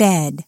bed.